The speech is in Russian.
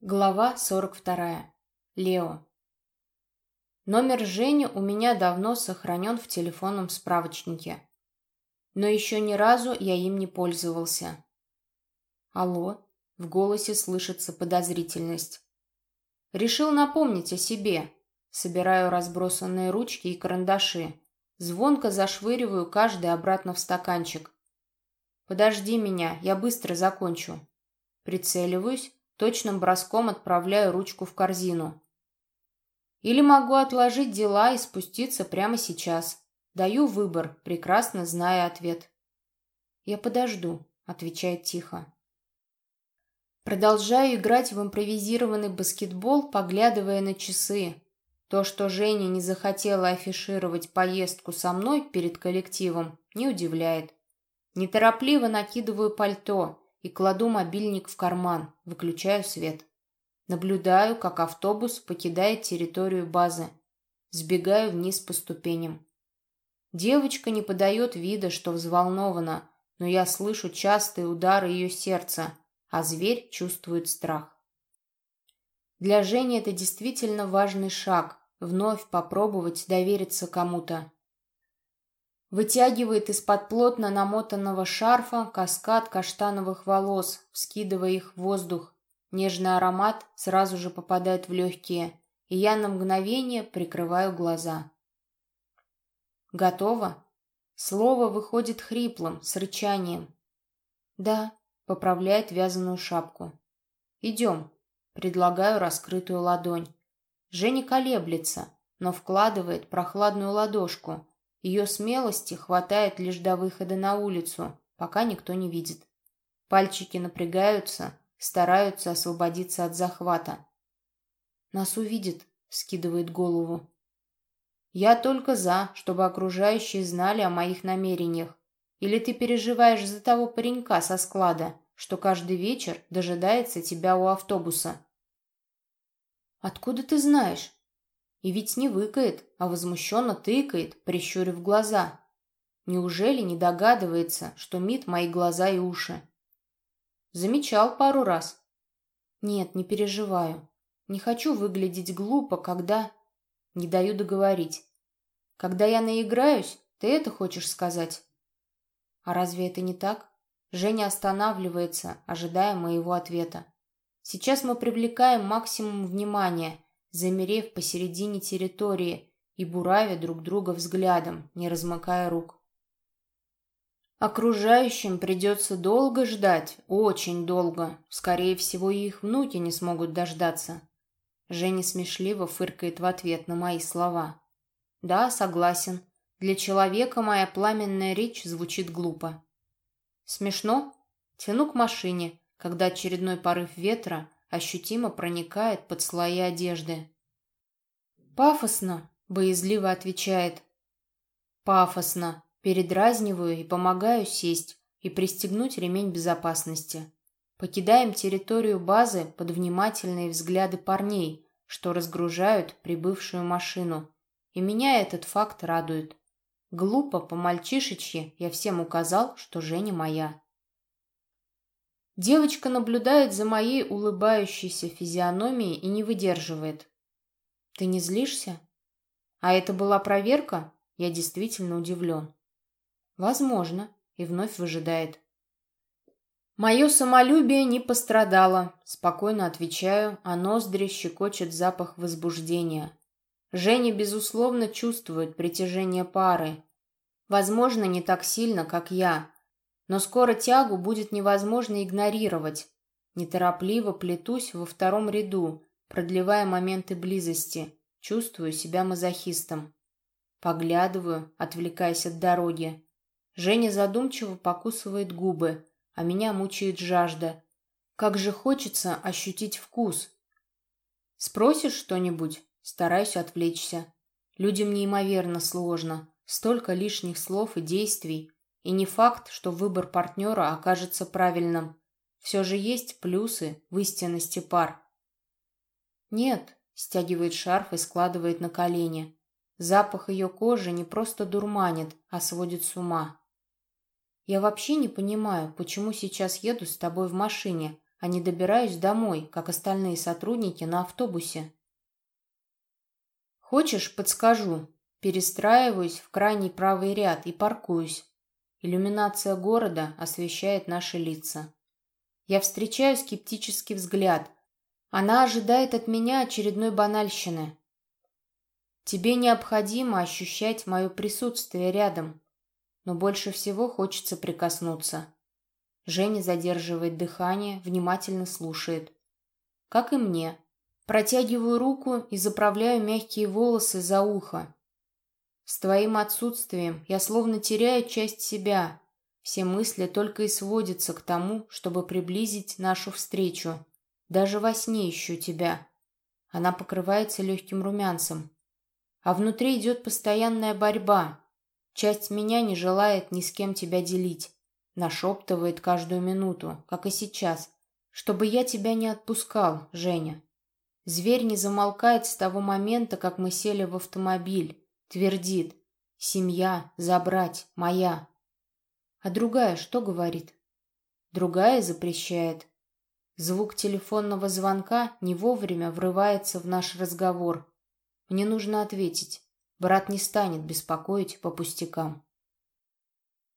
Глава 42. Лео. Номер Жени у меня давно сохранен в телефонном справочнике. Но еще ни разу я им не пользовался. Алло, в голосе слышится подозрительность. Решил напомнить о себе. Собираю разбросанные ручки и карандаши. Звонко зашвыриваю каждый обратно в стаканчик. Подожди меня, я быстро закончу. Прицеливаюсь Точным броском отправляю ручку в корзину. Или могу отложить дела и спуститься прямо сейчас. Даю выбор, прекрасно зная ответ. «Я подожду», — отвечает тихо. Продолжаю играть в импровизированный баскетбол, поглядывая на часы. То, что Женя не захотела афишировать поездку со мной перед коллективом, не удивляет. Неторопливо накидываю пальто и кладу мобильник в карман, выключаю свет. Наблюдаю, как автобус покидает территорию базы. Сбегаю вниз по ступеням. Девочка не подает вида, что взволнована, но я слышу частые удары ее сердца, а зверь чувствует страх. Для Жени это действительно важный шаг – вновь попробовать довериться кому-то. Вытягивает из-под плотно намотанного шарфа каскад каштановых волос, вскидывая их в воздух. Нежный аромат сразу же попадает в легкие, и я на мгновение прикрываю глаза. «Готово?» Слово выходит хриплым, с рычанием. «Да», — поправляет вязаную шапку. «Идем», — предлагаю раскрытую ладонь. Женя колеблется, но вкладывает прохладную ладошку, ее смелости хватает лишь до выхода на улицу, пока никто не видит. Пальчики напрягаются, стараются освободиться от захвата. «Нас увидит», — скидывает голову. «Я только за, чтобы окружающие знали о моих намерениях. Или ты переживаешь за того паренька со склада, что каждый вечер дожидается тебя у автобуса?» «Откуда ты знаешь?» И ведь не выкает, а возмущенно тыкает, прищурив глаза. Неужели не догадывается, что Мит мои глаза и уши? Замечал пару раз. Нет, не переживаю. Не хочу выглядеть глупо, когда... Не даю договорить. Когда я наиграюсь, ты это хочешь сказать? А разве это не так? Женя останавливается, ожидая моего ответа. Сейчас мы привлекаем максимум внимания — замерев посередине территории и буравя друг друга взглядом, не размыкая рук. Окружающим придется долго ждать, очень долго. Скорее всего, и их внуки не смогут дождаться. Женя смешливо фыркает в ответ на мои слова. Да, согласен. Для человека моя пламенная речь звучит глупо. Смешно? Тяну к машине, когда очередной порыв ветра ощутимо проникает под слои одежды. «Пафосно», — боязливо отвечает. «Пафосно», — передразниваю и помогаю сесть и пристегнуть ремень безопасности. Покидаем территорию базы под внимательные взгляды парней, что разгружают прибывшую машину. И меня этот факт радует. Глупо, по-мальчишечьи, я всем указал, что Женя моя. Девочка наблюдает за моей улыбающейся физиономией и не выдерживает. «Ты не злишься?» «А это была проверка?» Я действительно удивлен. «Возможно», и вновь выжидает. Мое самолюбие не пострадало, спокойно отвечаю, а ноздри щекочет запах возбуждения. Женя, безусловно, чувствует притяжение пары. Возможно, не так сильно, как я, но скоро тягу будет невозможно игнорировать. Неторопливо плетусь во втором ряду, продлевая моменты близости. Чувствую себя мазохистом. Поглядываю, отвлекаясь от дороги. Женя задумчиво покусывает губы, а меня мучает жажда. Как же хочется ощутить вкус. Спросишь что-нибудь? Стараюсь отвлечься. Людям неимоверно сложно. Столько лишних слов и действий. И не факт, что выбор партнера окажется правильным. Все же есть плюсы в истинности пар. Нет, стягивает шарф и складывает на колени. Запах ее кожи не просто дурманит, а сводит с ума. Я вообще не понимаю, почему сейчас еду с тобой в машине, а не добираюсь домой, как остальные сотрудники на автобусе. Хочешь, подскажу. Перестраиваюсь в крайний правый ряд и паркуюсь. Иллюминация города освещает наши лица. Я встречаю скептический взгляд. Она ожидает от меня очередной банальщины. Тебе необходимо ощущать мое присутствие рядом. Но больше всего хочется прикоснуться. Женя задерживает дыхание, внимательно слушает. Как и мне. Протягиваю руку и заправляю мягкие волосы за ухо. С твоим отсутствием я словно теряю часть себя. Все мысли только и сводятся к тому, чтобы приблизить нашу встречу. Даже во сне ищу тебя. Она покрывается легким румянцем. А внутри идет постоянная борьба. Часть меня не желает ни с кем тебя делить. Нашептывает каждую минуту, как и сейчас. Чтобы я тебя не отпускал, Женя. Зверь не замолкает с того момента, как мы сели в автомобиль. Твердит. Семья, забрать, моя. А другая что говорит? Другая запрещает. Звук телефонного звонка не вовремя врывается в наш разговор. Мне нужно ответить. Брат не станет беспокоить по пустякам.